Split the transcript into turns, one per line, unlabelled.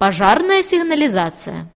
пожарная сигнализация.